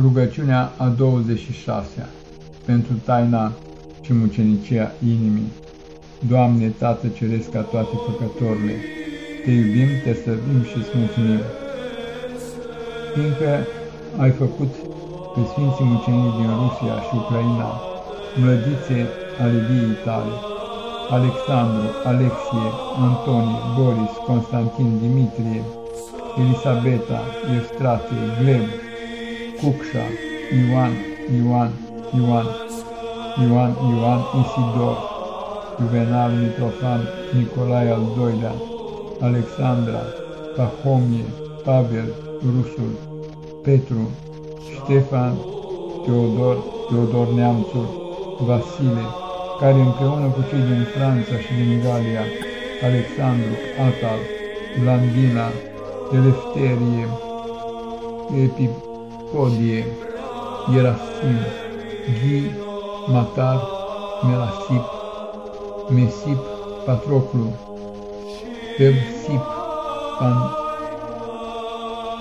Rugăciunea a 26-a pentru taina și mucenicia inimii. Doamne, Tată Ceresc ca toate făcătorile, Te iubim, Te slăvim și îți mulțumim, fiindcă ai făcut pe Sfinții Mucenii din Rusia și Ucraina, mlădițe ale viei tale, Alexandru, Alexie, Antonie, Boris, Constantin, Dimitrie, Elisabeta, Eustratie, Gleb, Cucșa, Ioan, Ioan, Ioan, Ioan, Ioan, Isidor, Juvenal, Mitrofan, Nicolae al II-lea, Alexandra, Pahomie, Pavel, Rusul, Petru, Ștefan, Teodor, Teodor Neamțul, Vasile, care împreună cu cei din Franța și din Galia, Alexandru, Atal, Blandina, Elefterie, Epip, Podie, Gerasim, Ghi, Matar, Melasip, Mesip, Patroclu, Pevsip, Pan,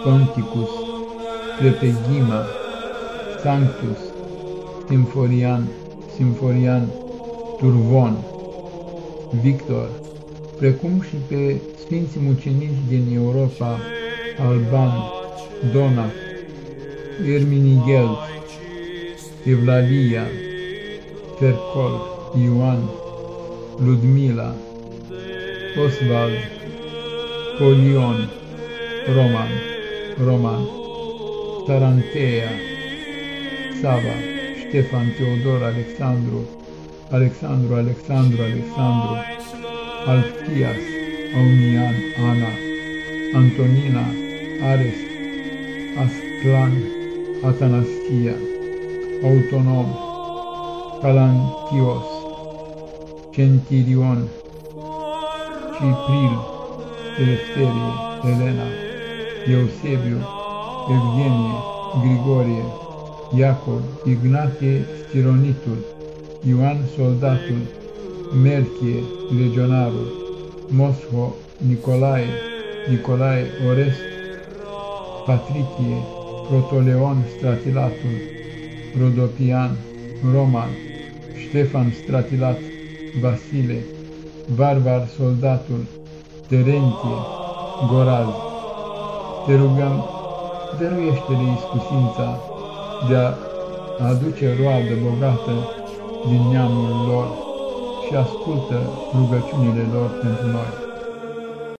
Ponticus, Trepegima, Sanctus, Simforian, Simforian, Turvon, Victor, precum și pe Sfinții Mucenici din Europa, Alban, Donat, Erminigel, Evlavia, Fercol, Ioan, Ludmila, Oswald, Polion, Roman, Roman, Tarantea, Sava, Ștefan, Teodor, Alexandru, Alexandru, Alexandru, Alexandru, Alfias, Aunian, Ana, Antonina, Ares, Asclan, Atanasia, Autonom, Calantios, Centirion, Cipril, Elefterie, Elena, Eusebiu, Evgenie, Grigorie, Iacov, Ignatie, Stironitul, Ioan Soldatul, Merchie, Legionarul, Mosho, Nicolae, Nicolae Orest, Patricie, Protoleon Stratilatul, Rodopian, Roman, Ștefan Stratilat, Vasile, Barbar Soldatul, Terentie, Goraz. Te rugăm, dăruiește-le iscusința de a aduce roadă bogată din neamul lor și ascultă rugăciunile lor pentru noi.